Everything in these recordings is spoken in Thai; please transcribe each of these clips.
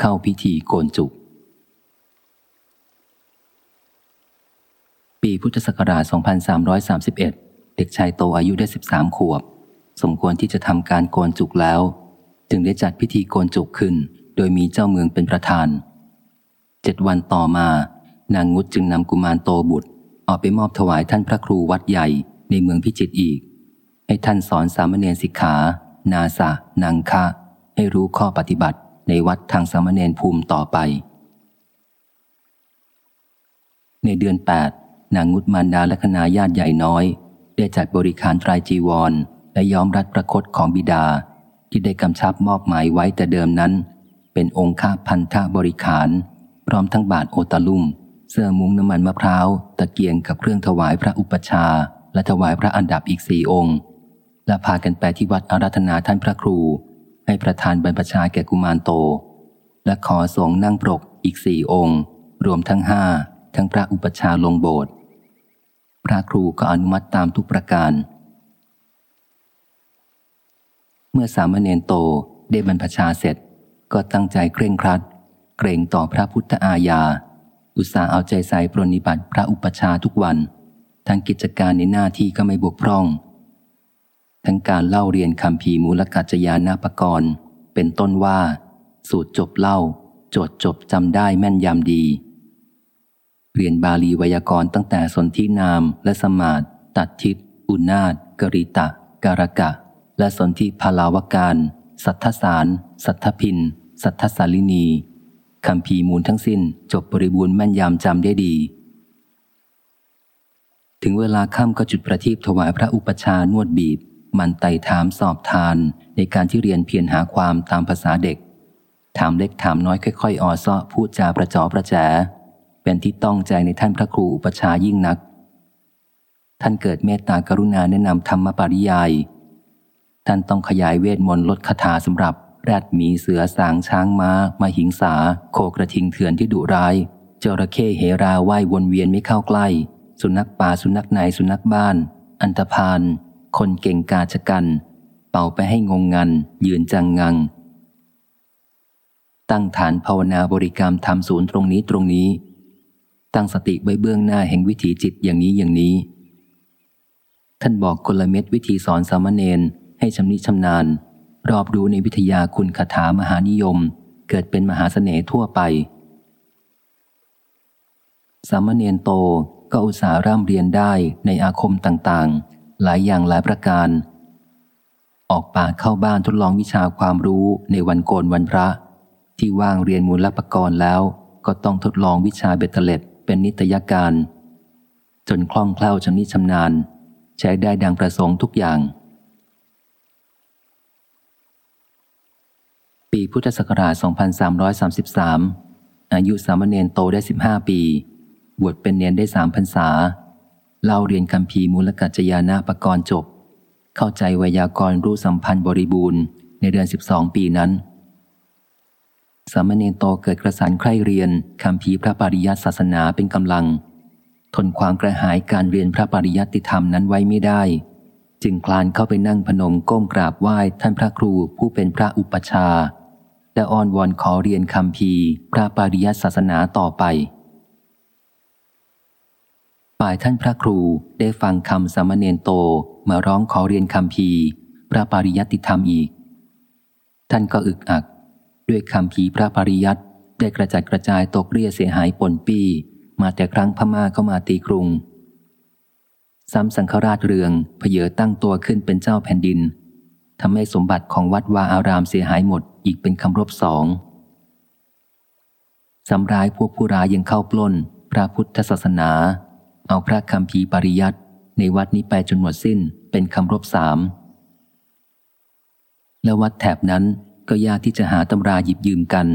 เข้าพิธีโกนจุก ปีพุทธศักราช 2331 เด็กชายโตอายุได้ 13 ขวบ สมควรที่จะทำการโกนจุกแล้ว จึงได้จัดพิธีโกนจุกขึ้น โดยมีเจ้าเมืองเป็นประธาน เจ็ดวันต่อมา นางงุดจึงนำกุมารโตบุตร ออกไปมอบถวายท่านพระครูวัดใหญ่ในเมืองพิจิตรอีก ให้ท่านสอนสามเณรสิกขา นาสะนังคะ ให้รู้ข้อปฏิบัติ ในวัดทางสามเณรภูมิต่อไป ในเดือน 8 นางงุดมารดาและคณาญาติใหญ่น้อย ได้จัดบริการตรจีวร และย้อมรัดประคตของบิดา ที่ได้กำชับมอบหมายไว้แต่เดิมนั้น เป็นองค์ข้าพันธะบริขาร พร้อมทั้งบาทโอตาลุ่ม เสื้อมุ้งน้ำมันมะพร้าว ตะเกียงกับเครื่องถวายพระอุปชา และถวายพระอันดับอีกสี่องค์และพากันไปที่วัดอารัธนาท่านพระครู ให้ประธานบรรพชาแก่กุมารโต และขอสงนั่งปรกอีกสี่องค์ รวมทั้งห้าทั้งพระอุปชาลงโบสถ์พระครูก็อนุมัติตามทุกประการ เมื่อสามเณรโตได้บรรพชาเสร็จก็ตั้งใจเคร่งครัด เกรงต่อพระพุทธอาญา อุตสาห์เอาใจใส่ปรนนิบัติพระอุปชาทุกวัน ทั้งกิจการในหน้าที่ก็ไม่บกพร่อง ทั้งการเล่าเรียนคำพีมูลกัจจยานาปกรณ์ เป็นต้นว่า สูตรจบเล่า โจทย์จบจำได้แม่นยำดี เรียนบาลีไวยากรณ์ตั้งแต่สนธินามและสมาดตัดทิศอุนาตกริตะ การกะ และสนธิพลาวการ สัทธสาร สัทธพิน สัทธสาลินีคำพีมูลทั้งสิ้นจบบริบูรณ์แม่นยำจำได้ดีถึงเวลาค่ำก็จุดประทีปถวายพระอุปชานวดบีบ มันไต่ถามสอบทานในการที่เรียนเพียรหาความตามภาษาเด็ก ถามเล็กถามน้อยค่อย ๆออซ้อพูดจาประจอประแจ เป็นที่ต้องใจในท่านพระครูอุปชายิ่งนัก ท่านเกิดเมตตากรุณาแนะนำธรรมปริยาย ท่านต้องขยายเวทมนต์ลดคาถาสำหรับแรดหมีเสือสางช้างมา้ามาหิงสา โคกระทิงเถื่อนที่ดุร้าย เจระเข้เหราว่ายวนเวียนไม่เข้าใกล้ สุนัขป่าสุนัขในสุนัขบ้าน อันธพาล คนเก่งกาชกัน เป่าไปให้งงงัน ยืนจังงัง ตั้งฐานภาวนาบริกรรมทำศูนย์ตรงนี้ตรงนี้ ตั้งสติไว้เบื้องหน้าแห่งวิถีจิตอย่างนี้อย่างนี้ ท่านบอกกลเม็ดวิธีสอนสามเณรให้ชำนิชำนาญ รอบรู้ในวิทยาคุณคาถามหานิยม เกิดเป็นมหาเสน่ห์ทั่วไป สามเณรโตก็อุตส่าห์ร่ำเรียนได้ในอาคมต่างๆ หลายอย่างหลายประการ ออกป่าเข้าบ้านทดลองวิชาความรู้ในวันโกนวันพระ ที่ว่างเรียนมูลปกรณ์แล้ว ก็ต้องทดลองวิชาเบตเตเล็ดเป็นนิตยการ จนคล่องแคล่วชำนิชำนาญ ใช้ได้ดังประสงค์ทุกอย่าง ปีพุทธศักราช 2333 อายุสามเณรโตได้ 15 ปี บวชเป็นเนนได้สามพรรษา เล่าเรียนคำพีมูลกัจจยานาปกรณ์จบ เข้าใจไวยากรณ์รู้สัมพันธ์บริบูรณ์ในเดือน 12 ปีนั้น สามเณรโตเกิดกระสานใคร่เรียนคำพีพระปริยัติศาสนาเป็นกำลัง ทนความกระหายการเรียนพระปริยัติธรรมนั้นไว้ไม่ได้ จึงคลานเข้าไปนั่งพนมก้มกราบไหว้ท่านพระครูผู้เป็นพระอุปชาและอ้อนวอนขอเรียนคำพีพระปริยัติศาสนาต่อไป ฝ่ายท่านพระครูได้ฟังคำสามเณรโตมาร้องขอเรียนคำพีพระปริยัติธรรมอีก ท่านก็อึกอัก ด้วยคำพีพระปริยัติได้กระจัดกระจายตกเรียเสียหายปนปี้มาแต่ครั้งพม่าเข้ามาตีกรุง ซ้ำสังฆราชเรืองเพเยอตั้งตัวขึ้นเป็นเจ้าแผ่นดินทำให้สมบัติของวัดวาอารามเสียหายหมดอีกเป็นคำรบสองสำร้ายพวกผู้ร้ายยังเข้าปล้น พระพุทธศาสนา เอาพระคำพีปริยัติในวัดนี้ไปจนหมดสิ้นเป็นคำรบสาม และวัดแถบนั้นก็ยากที่จะหาตำราหยิบยืมกัน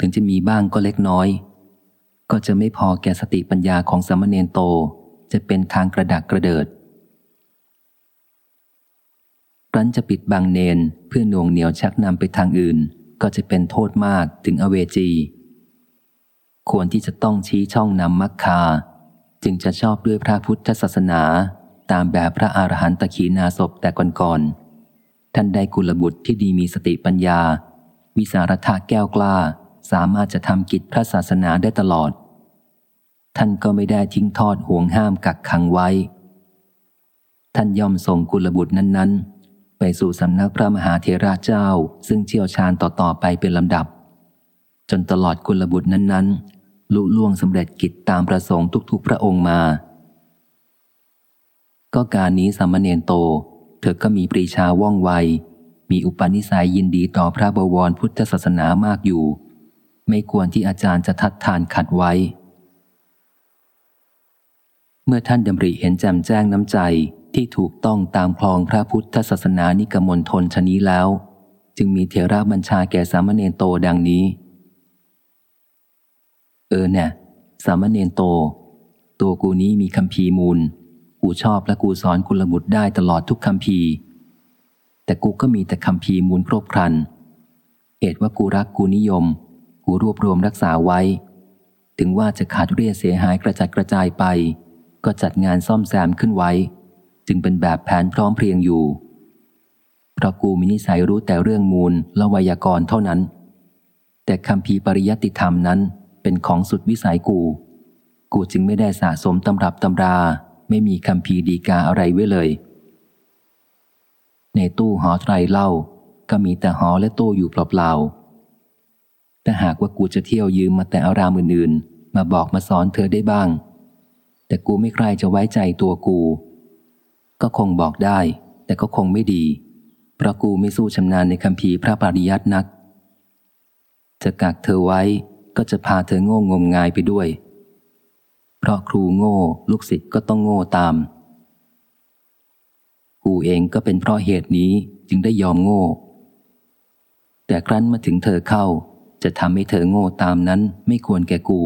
ถึงจะมีบ้างก็เล็กน้อย ก็จะไม่พอแก่สติปัญญาของสามเณรโตจะเป็นทางกระดักกระเดิดรั้นจะปิดบังเนนเพื่อหน่วงเหนียวชักนำไปทางอื่น ก็จะเป็นโทษมากถึงอเวจี ควรที่จะต้องชี้ช่องนำมักคา จึงจะชอบด้วยพระพุทธศาสนา ตามแบบพระอรหันตขีนาศพแต่ก่อนๆท่านได้กุลบุตรที่ดีมีสติปัญญาวิสารธาแก้วกล้า สามารถจะทำกิจพระศาสนาได้ตลอด ท่านก็ไม่ได้ทิ้งทอดห่วงห้ามกักขังไว้ ท่านย่อมส่งกุลบุตรนั้น ๆ ไปสู่สำนักพระมหาเทราเจ้า ซึ่งเชี่ยวชาญต่อๆไปเป็นลำดับ จนตลอดกุลบุตรนั้นๆ ลุล่วงสำเร็จกิจตามประสงค์ทุกๆ พระองค์มา ก็การนี้สามเณรโต เธอก็มีปรีชาว่องไว มีอุปนิสัยยินดีต่อพระบวรพุทธศาสนามากอยู่ ไม่ควรที่อาจารย์จะทัดทานขัดไว้ เมื่อท่านดำริเห็นแจ่มแจ้งน้ำใจที่ถูกต้องตามคลองพระพุทธศาสนานิกมลทนชนี้แล้ว จึงมีเทระบัญชาแก่สามเณรโตดังนี้ เออเนี่ย สามเณรโต ตัวกูนี้มีคำพีมูล กูชอบและกูสอนกุลบุตรได้ตลอดทุกคำพีแต่กูก็มีแต่คำพีมูลครบครัน เหตุว่ากูรักกูนิยม กูรวบรวมรักษาไว้ ถึงว่าจะขาดเรียเสียหายกระจัดกระจายไป ก็จัดงานซ่อมแซมขึ้นไว้ จึงเป็นแบบแผนพร้อมเพรียงอยู่ เพราะกูมีนิสัยรู้แต่เรื่องมูลและไวยากรณ์เท่านั้น แต่คำพีปริยัติธรรมนั้น เป็นของสุดวิสัยกู กูจึงไม่ได้สะสมตำรับตำรา ไม่มีคำพีดีกาอะไรไว้เลย ในตู้หอไตรเล่า ก็มีแต่หอและตู้อยู่เปล่าๆแต่หากว่ากูจะเที่ยวยืมมาแต่อารามอื่นๆ มาบอกมาสอนเธอได้บ้าง แต่กูไม่ใครจะไว้ใจตัวกู ก็คงบอกได้ แต่ก็คงไม่ดีเพราะกูไม่สู้ชำนาญในคำพีพระปริยัตินัก จะกักเธอไว้ ก็จะพาเธอโง่งมงายไปด้วย เพราะครูโง่ลูกศิษย์ก็ต้องโง่ตามกูเองก็เป็นเพราะเหตุนี้จึงได้ยอมโง่ แต่ครั้นมาถึงเธอเข้าจะทำให้เธอโง่ตามนั้นไม่ควรแก่กู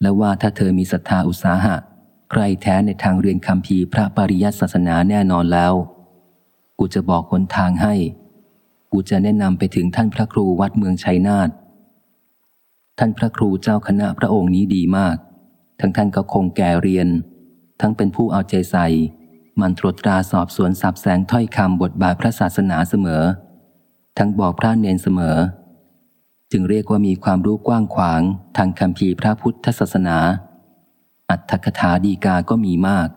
และว่าถ้าเธอมีศรัทธาอุตสาหะ ใครแท้ในทางเรียนคำพีพระปริยัติศาสนาแน่นอนแล้ว กูจะบอกคนทางให้ กูจะแนะนำไปถึงท่านพระครูวัดเมืองชัยนาท ท่านพระครูเจ้าคณะพระองค์นี้ดีมาก ทั้งท่านก็คงแก่เรียน ทั้งเป็นผู้เอาใจใส่ มันตรวจตราสอบสวนสับแสงถ้อยคำบทบาทพระศาสนาเสมอ ทั้งบอกพระเนนเสมอ จึงเรียกว่ามีความรู้กว้างขวางทางคำพีพระพุทธศาสนา อัตถกถาดีกาก็มีมาก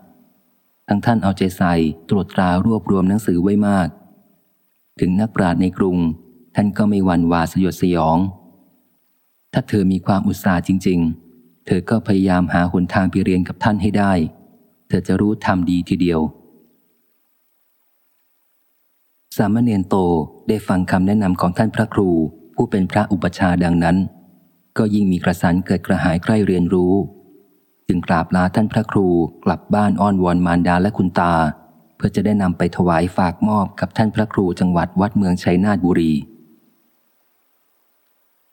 ทั้งท่านเอาใจใส่ตรวจตรารวบรวมหนังสือไว้มาก ถึงนักปราชญ์ในกรุง ท่านก็ไม่หวั่นหวาสยดสยอง ถ้าเธอมีความอุตสาห์จริง ๆ เธอก็พยายามหาหนทางไปเรียนกับท่านให้ได้ เธอจะรู้ทำดีทีเดียว สามเณรโตได้ฟังคำแนะนำของท่านพระครู ผู้เป็นพระอุปชาดังนั้น ก็ยิ่งมีกระสันเกิดกระหายใกล้เรียนรู้ จึงกราบลาท่านพระครูกลับบ้านอ้อนวอนมารดาและคุณตา เพื่อจะได้นำไปถวายฝากมอบกับท่านพระครูจังหวัดวัดเมืองชัยนาทบุรี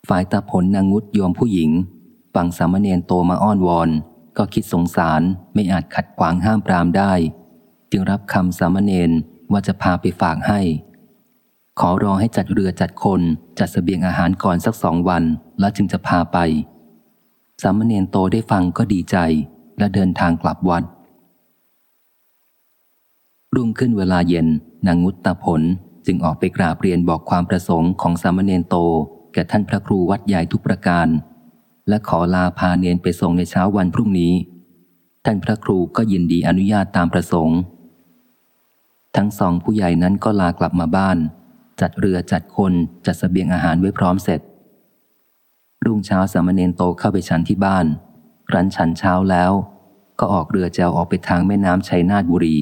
ฝ่ายตาผลนางุดโยมผู้หญิงฟังสามเณรโตมาอ้อนวอน ก็คิดสงสารไม่อาจขัดขวางห้ามปรามได้ จึงรับคำสามเณรว่าจะพาไปฝากให้ ขอรอให้จัดเรือจัดคนจัดสเสบียงอาหารก่อนสักสองวัน แล้วจึงจะพาไป สามเณรโตได้ฟังก็ดีใจ และเดินทางกลับวัด รุ่งขึ้นเวลาเย็นนางงุตตาผลจึงออกไปกราบเรียนบอกความประสงค์ของสามเณรโต แก่ท่านพระครูวัดใหญ่ทุกประการ และขอลาพาเนนไปส่งในเช้าวันพรุ่งนี้ ท่านพระครูก็ยินดีอนุญาตตามประสงค์ ทั้งสองผู้ใหญ่นั้นก็ลากลับมาบ้าน จัดเรือจัดคนจัดสเสบียงอาหารไว้พร้อมเสร็จ รุ่งเช้าสามเณรโตเข้าไปฉันที่บ้านครั้นฉันเช้าแล้ว ก็ออกเรือแจวออกไปทางแม่น้ำชัยนาทบุรี